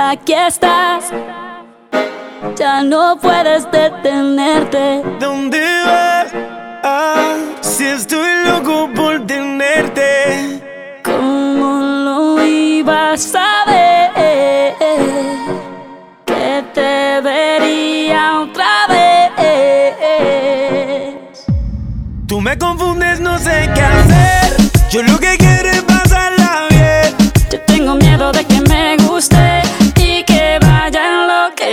Aquí estás, ya no puedes detenerte. ¿Dónde vas? Ah, si estoy loco por tenerte. ¿Cómo lo ibas a ver? Que te vería otra vez. Tú me confundes, no sé qué hacer. Yo lo que quiero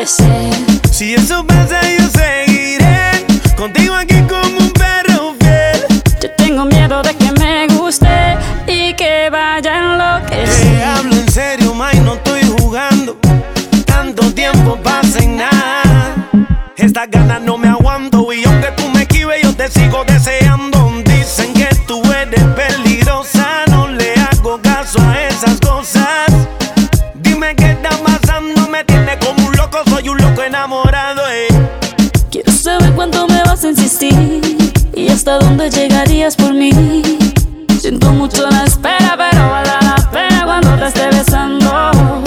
Si eso pasa, yo seguiré contigo aquí como un perro fiel. Yo tengo miedo de que me guste y que vaya a enloquecer. Te hablo en serio, May, no estoy jugando. Tanto tiempo pasa en nada. Estas ganas no me aguanto y aunque tú me esquives, yo te sigo deseando. Dicen que tú eres peligrosa, no le hago caso a esas saber cuánto me vas a insistir y hasta dónde llegarías por mí. Siento mucho la espera, pero vale la pena cuando te esté besando.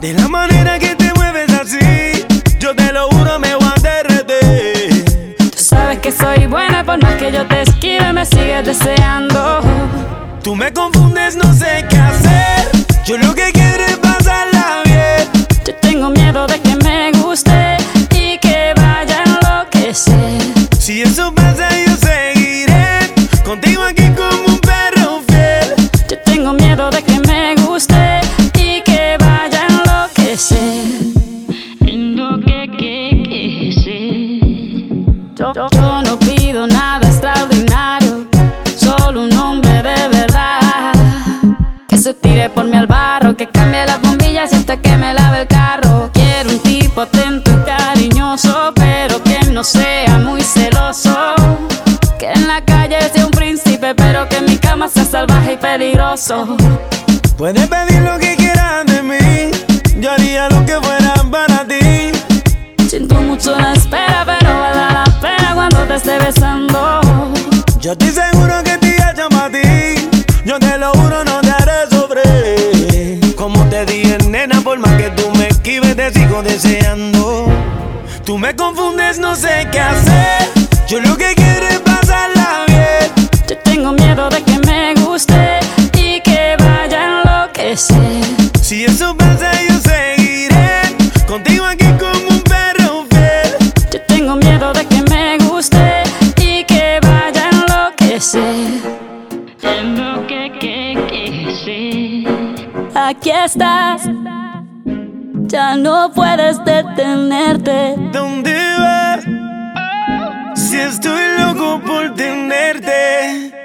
De la manera que te mueves así, yo te lo juro, me voy a derretir. Tú sabes que soy buena por más que yo te esquive, me sigues deseando. Tú me confundes, no sé qué hacer. Yo, no pido nada extraordinario, solo un hombre de verdad. Que se tire por mi al barro, que cambie las bombillas hasta que me lave el carro. Quiero un tipo atento y cariñoso, pero que no sea muy celoso. Que en la calle sea un príncipe, pero que en mi cama sea salvaje y peligroso. Puedes pedir lo que quieras de mí. Yo haría lo que fuera Yo estoy seguro que te hecho para ti. Yo te lo juro, no te haré sobre. Como te dije, nena, por más que tú me esquives, te sigo deseando. Tú me confundes, no sé qué hacer. Yo lo que quiero es pasarla bien. Yo tengo miedo de que me guste y que vaya a enloquecer. Si eso pasa, yo de lo que, que, quise. Aquí estás, ya no puedes detenerte. ¿Dónde vas? Si estoy loco por tenerte.